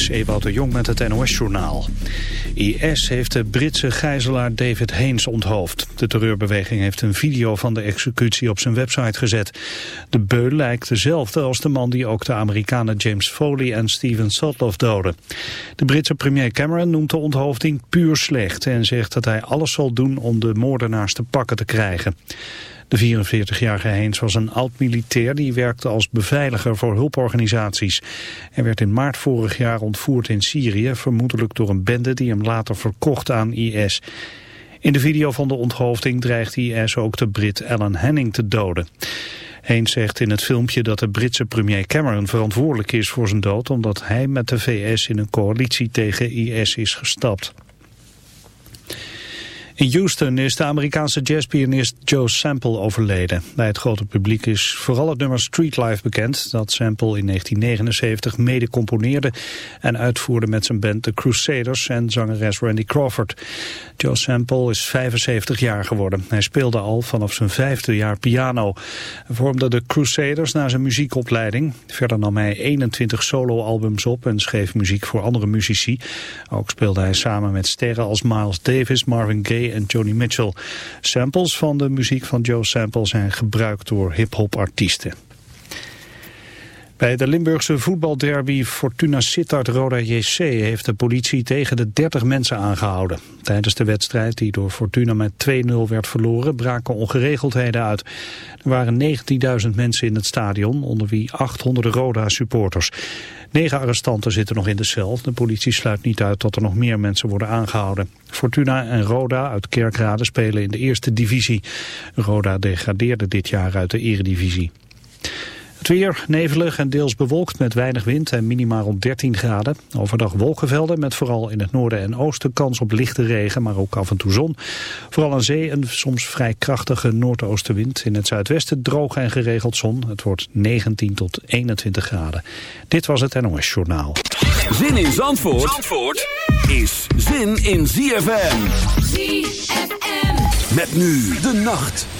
is Ewout Jong met het NOS-journaal. IS heeft de Britse gijzelaar David Haynes onthoofd. De terreurbeweging heeft een video van de executie op zijn website gezet. De beul lijkt dezelfde als de man die ook de Amerikanen James Foley en Steven Sotloff doden. De Britse premier Cameron noemt de onthoofding puur slecht... en zegt dat hij alles zal doen om de moordenaars te pakken te krijgen. De 44-jarige Heens was een oud-militair die werkte als beveiliger voor hulporganisaties. Hij werd in maart vorig jaar ontvoerd in Syrië, vermoedelijk door een bende die hem later verkocht aan IS. In de video van de onthoofding dreigt IS ook de Brit Alan Henning te doden. Heens zegt in het filmpje dat de Britse premier Cameron verantwoordelijk is voor zijn dood... omdat hij met de VS in een coalitie tegen IS is gestapt. In Houston is de Amerikaanse jazzpianist Joe Sample overleden. Bij het grote publiek is vooral het nummer Street Life bekend... dat Sample in 1979 mede componeerde en uitvoerde met zijn band The Crusaders... en zangeres Randy Crawford. Joe Sample is 75 jaar geworden. Hij speelde al vanaf zijn vijfde jaar piano. Hij vormde The Crusaders na zijn muziekopleiding. Verder nam hij 21 soloalbums op en schreef muziek voor andere muzici. Ook speelde hij samen met sterren als Miles Davis, Marvin Gaye en Joni Mitchell. Samples van de muziek van Joe Sample zijn gebruikt door hip-hop artiesten. Bij de Limburgse voetbalderby Fortuna Sittard Roda JC heeft de politie tegen de 30 mensen aangehouden. Tijdens de wedstrijd die door Fortuna met 2-0 werd verloren braken ongeregeldheden uit. Er waren 19.000 mensen in het stadion, onder wie 800 Roda supporters. Negen arrestanten zitten nog in de cel. De politie sluit niet uit dat er nog meer mensen worden aangehouden. Fortuna en Roda uit Kerkrade spelen in de eerste divisie. Roda degradeerde dit jaar uit de eredivisie. Het weer nevelig en deels bewolkt met weinig wind en minimaal rond 13 graden. Overdag wolkenvelden met vooral in het noorden en oosten kans op lichte regen, maar ook af en toe zon. Vooral aan zee een soms vrij krachtige noordoostenwind. In het zuidwesten droog en geregeld zon. Het wordt 19 tot 21 graden. Dit was het NOS Journaal. Zin in Zandvoort, Zandvoort is zin in ZFM. ZFM. Met nu de nacht.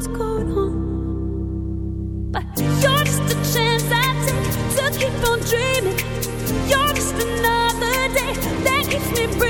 what's going on. But you're just a chance I take to keep on dreaming. You're just another day that keeps me.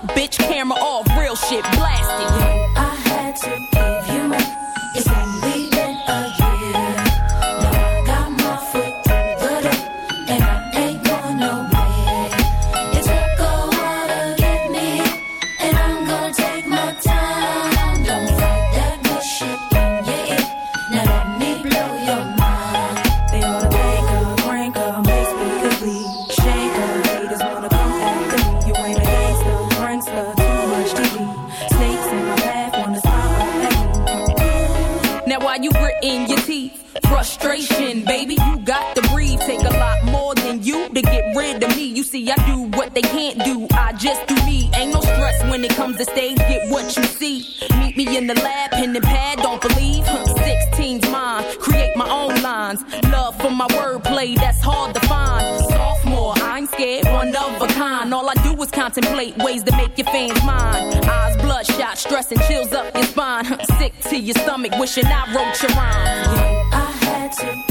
stage. Get what you see. Meet me in the lab, pen and pad. Don't believe. Huh, 16's mine. Create my own lines. Love for my wordplay, that's hard to find. Sophomore, I ain't scared, one of a kind. All I do is contemplate ways to make your fans mine. Eyes bloodshot, stress and chills up your spine. Sick to your stomach, wishing I wrote your rhyme. I had to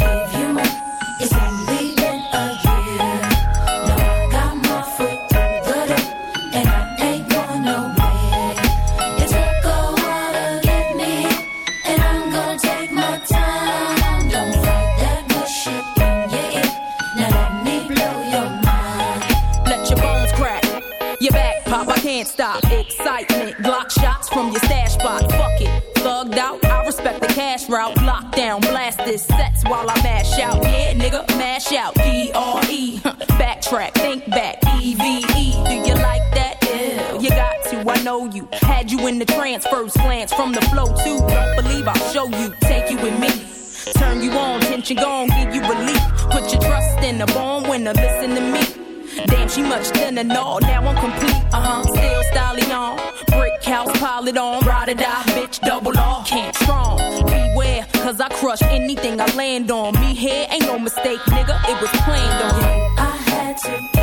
you in the trance, first glance from the flow too. Believe I'll show you. Take you with me. Turn you on, tension gone, give you relief. Put your trust in a born winner, listen to me. Damn, she much thinner, no, now I'm complete. Uh huh, still styling on. Brick house, pile it on. Ride or die, bitch, double off. Can't strong. Beware, cause I crush anything I land on. Me here ain't no mistake, nigga, it was planned on. I had to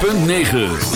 106.9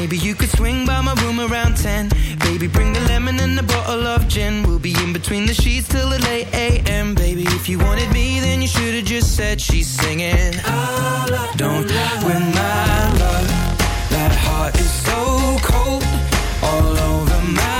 Maybe you could swing by my room around 10. Baby, bring the lemon and a bottle of gin. We'll be in between the sheets till the late AM. Baby, if you wanted me, then you should have just said she's singing. Don't win my love. That heart is so cold. All over my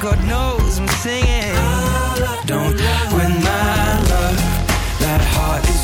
God knows I'm singing. Don't win my love. That heart is